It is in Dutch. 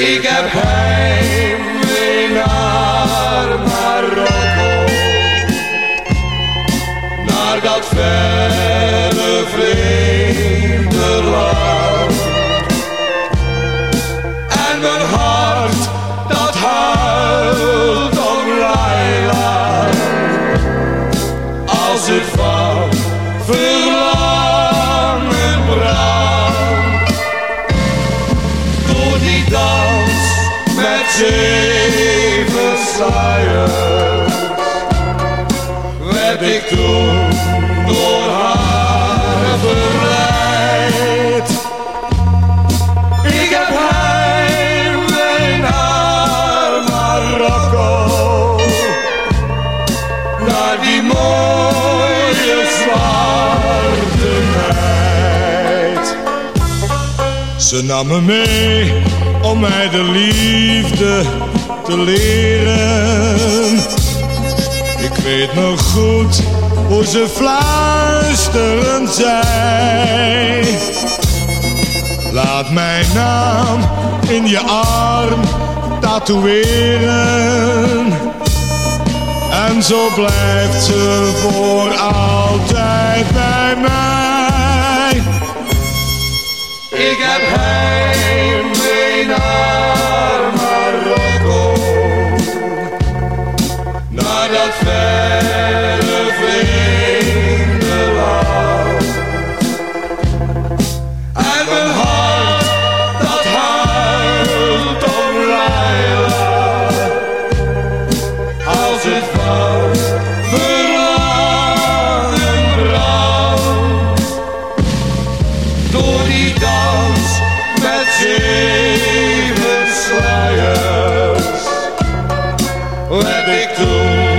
Ik heb heimwee naar Marokko, naar dat ver. Met zeven sluiers werd ik toen door haar verleid. Ik heb heimwee naar Marokko, naar die mooie zwarte meid. Ze nam me mee om mij de liefde te leren. Ik weet nog goed hoe ze fluisterend zei. Laat mijn naam in je arm tatoeëren. En zo blijft ze voor altijd bij mij. Ik heb naar Let me go.